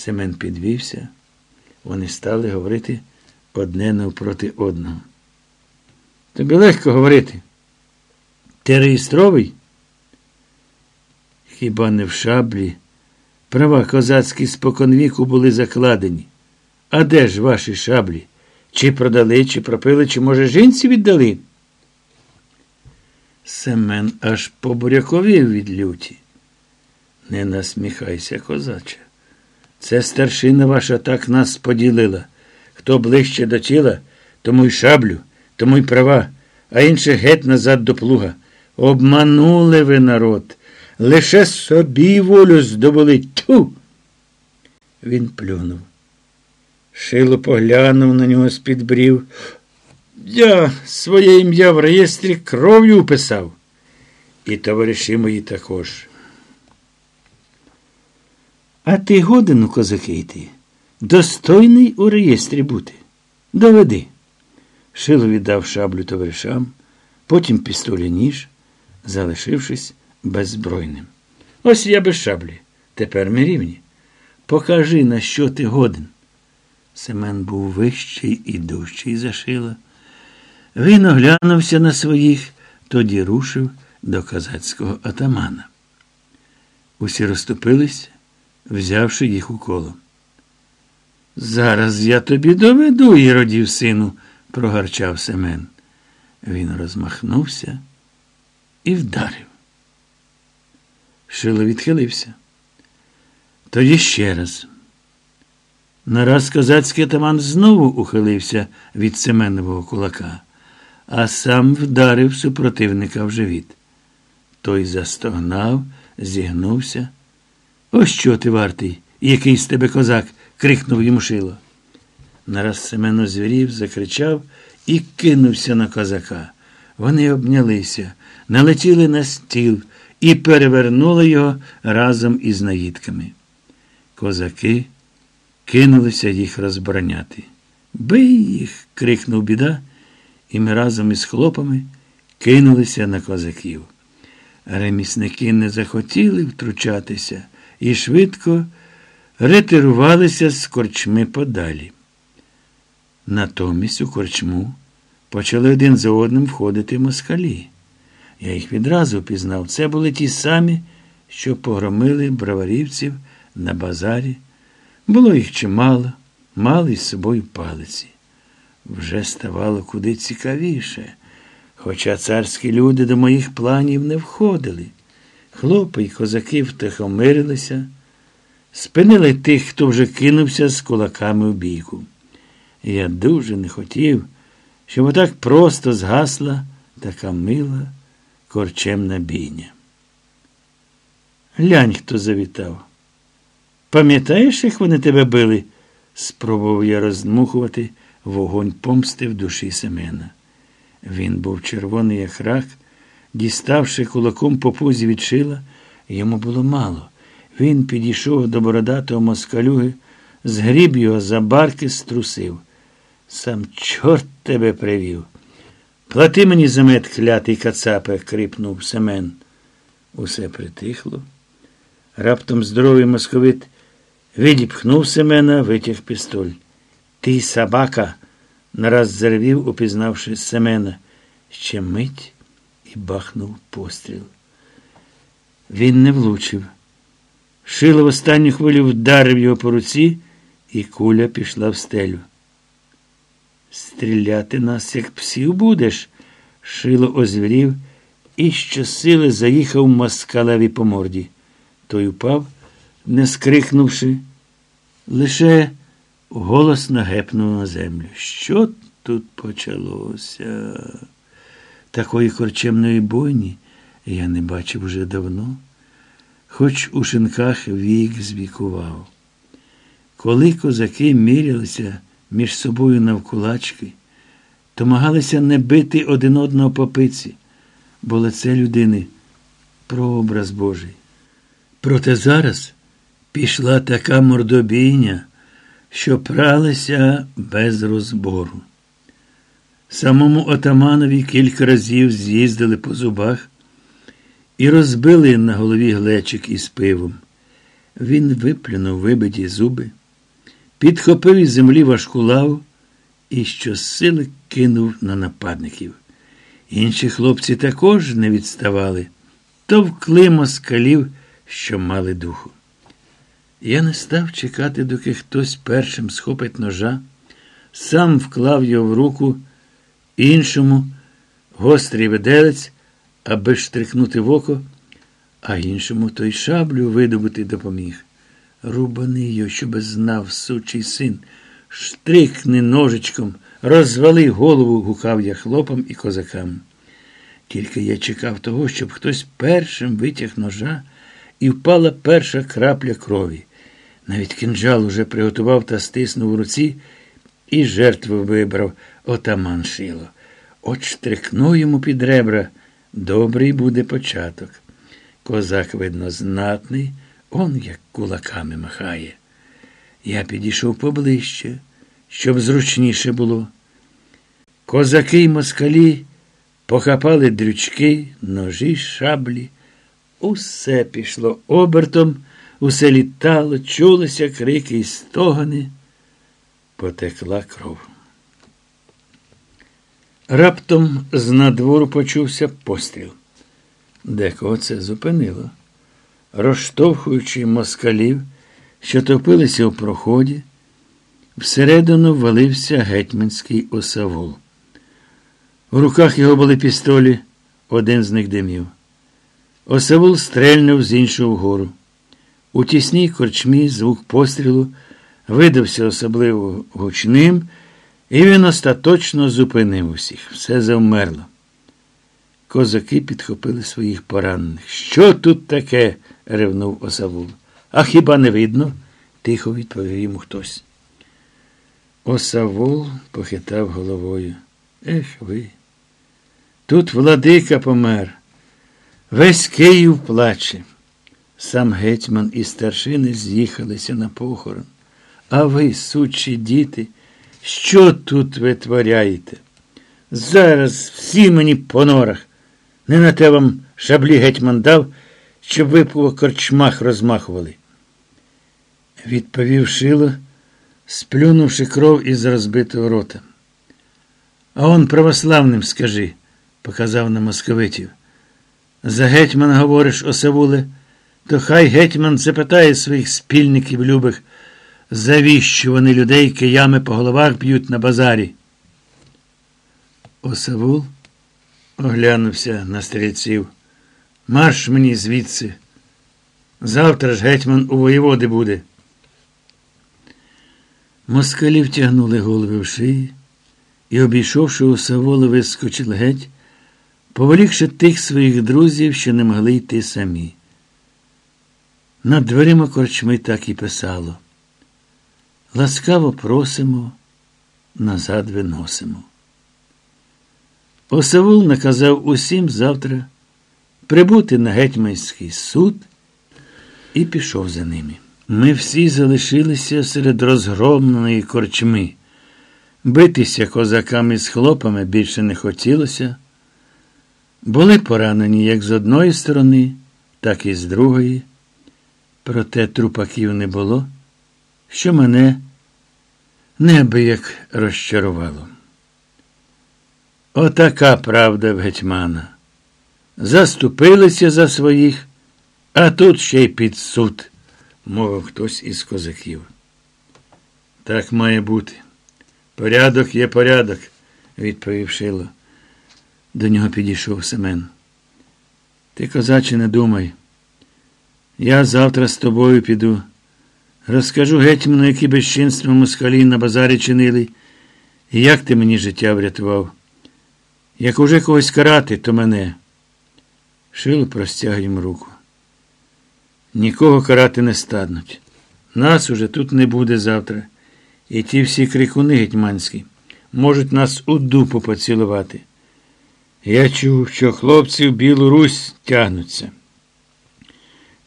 Семен підвівся. Вони стали говорити одне навпроти одного. Тобі легко говорити. Ти реєстровий? Хіба не в шаблі? Права козацькі споконвіку були закладені. А де ж ваші шаблі? Чи продали, чи пропили, чи, може, жінці віддали? Семен аж побуряковів від люті. Не насміхайся, козаче. Це старшина ваша так нас поділила. Хто ближче до тіла, тому й шаблю, тому й права, а інше геть назад до плуга. Обманули ви народ. Лише собі волю здобули. Тьфу! Він плюнув. Шило поглянув на нього з-під брів. Я своє ім'я в реєстрі кров'ю вписав. І товариші мої також. А ти годен у козаки йти. Достойний у реєстрі бути. Доведи. Шило віддав шаблю товаришам, потім пістолі ніж, залишившись беззбройним. Ось я без шаблі. Тепер ми рівні. Покажи, на що ти годен. Семен був вищий і дужчий за шила. Він оглянувся на своїх, тоді рушив до козацького атамана. Усі розступились, взявши їх у коло. Зараз я тобі доведу, іродів сину, прогарчав Семен. Він розмахнувся і вдарив. Шило відхилився. Тоді ще раз. Нараз козацький атаман знову ухилився від Семенового кулака, а сам вдарив супротивника в живіт. Той застогнав, зігнувся. Ось що ти вартий, який з тебе козак, крикнув йому шило. Нараз Семен озвірів, закричав і кинувся на козака. Вони обнялися, налетіли на стіл і перевернули його разом із наїдками. Козаки кинулися їх розбороняти. Бий їх. крикнув біда, і ми разом із хлопами кинулися на козаків. Ремісники не захотіли втручатися і швидко ретирувалися з корчми подалі. Натомість у корчму почали один за одним входити москалі. Я їх відразу пізнав. Це були ті самі, що погромили броварівців на базарі. Було їх чимало, мали з собою палиці. Вже ставало куди цікавіше, хоча царські люди до моїх планів не входили. Хлопи й козаки втихомирилися, спинили тих, хто вже кинувся з кулаками в бійку. Я дуже не хотів, щоб отак просто згасла така мила корчемна бійня. Глянь, хто завітав. Пам'ятаєш, як вони тебе били? спробував я роздмухувати вогонь помсти в душі Семена. Він був червоний, як рак, діставши кулаком по пузі від шила, йому було мало. Він підійшов до бородатого москалюги, згріб його за барки, струсив. Сам чорт тебе привів. Плати мені за мед клятий кацапе, крипнув Семен. Усе притихло. Раптом здоровий московит відіпхнув Семена, витяг пістоль. Ти собака, нараз зарвів, упізнавши Семена. Ще мить і бахнув постріл. Він не влучив. Шило в останню хвилю вдарив його по руці, і куля пішла в стелю. Стріляти нас, як псів будеш, шило озвірів і щосили заїхав москалеві по морді. Той упав, не скрикнувши, лише голосно гепнув на землю. Що тут почалося? Такої корчемної бойні я не бачив уже давно, хоч у шинках вік звікував. Коли козаки мірялися, між собою навкулачки, домагалися не бити один одного по пиці, бо лице людини прообраз Божий. Проте зараз пішла така мордобійня, що пралися без розбору. Самому отаманові кілька разів з'їздили по зубах і розбили на голові глечик із пивом. Він виплюнув вибиті зуби, підхопив із землі важку лаву і щосили кинув на нападників. Інші хлопці також не відставали, товкли москалів, що мали духу. Я не став чекати, доки хтось першим схопить ножа, сам вклав його в руку іншому гострий виделець, аби штрикнути в око, а іншому той шаблю видобути допоміг. Рубани його, щоби знав сучий син, штрикни ножичком, розвали голову, гукав я хлопам і козакам. Тільки я чекав того, щоб хтось першим витяг ножа і впала перша крапля крові. Навіть кинджал уже приготував та стиснув у руці і жертву вибрав отаман шило. От штрикну йому під ребра, добрий буде початок. Козак, видно, знатний, он як кулаками махає. Я підійшов поближче, щоб зручніше було. Козаки й москалі похапали дрючки, ножі, шаблі. Усе пішло обертом, усе літало, чулися крики й стогани, потекла кров. Раптом з надвору почувся постріл. Декого це зупинило. Розштовхуючи москалів, що топилися у проході, всередину валився гетьманський осавул. У руках його були пістолі, один з них димів. Осавул стрельнув з іншого вгору. У тісній корчмі звук пострілу видався особливо гучним, і він остаточно зупинив усіх. Все завмерло. Козаки підхопили своїх поранених. Що тут таке? ревнув осавул. А хіба не видно? тихо відповів йому хтось. Осавул похитав головою. Ех ви. Тут владика помер. Весь Київ плаче. Сам гетьман і старшини з'їхалися на похорон. А ви, сучі діти, що тут витворяєте? Зараз всі мені по норах. Не на те вам шаблі гетьман дав, щоб ви по корчмах розмахували. Відповів шило, сплюнувши кров із розбитого рота. А он православним скажи, показав на московитів. За гетьман говориш, осавуле, то хай гетьман запитає своїх спільників любих, завіщо вони людей киями по головах б'ють на базарі. Осавул оглянувся на стрільців. Марш мені звідси. Завтра ж гетьман у воєводи буде. Москалі втягнули голови в шиї і, обійшовши Осавола, вискочили геть, поволікши тих своїх друзів, що не могли йти самі. Над дверима корчми так і писало. Ласкаво просимо, назад виносимо. Осавул наказав усім завтра прибути на гетьманський суд і пішов за ними. Ми всі залишилися серед розгромленої корчми. Битися козаками з хлопами більше не хотілося. Були поранені як з одної сторони, так і з другої. Проте трупаків не було, що мене неабияк розчарувало. Отака правда в гетьмана. Заступилися за своїх, а тут ще й під суд, мовив хтось із козаків. Так має бути. Порядок є порядок, відповів Шило. До нього підійшов Семен. Ти, козаче, не думай. Я завтра з тобою піду. Розкажу гетьману, які безчинства москалі на базарі чинили, і як ти мені життя врятував. Як уже когось карати, то мене. Шило простяг їм руку. Нікого карати не стаднуть. Нас уже тут не буде завтра. І ті всі крикуни гетьманські можуть нас у дупу поцілувати. Я чув, що хлопці в Білу Русь тягнуться.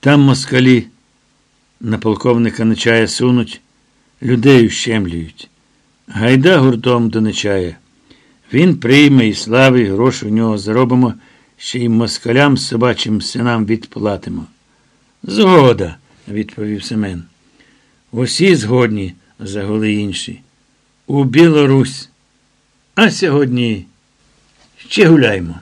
Там москалі на полковника Нечая сунуть, людей ущемлюють. Гайда гуртом до Нечая. Він прийме і слави, і гроші в нього заробимо, ще й москалям собачим синам відплатимо. Згода, відповів Семен. Усі згодні, загули інші. У Білорусь. А сьогодні ще гуляємо.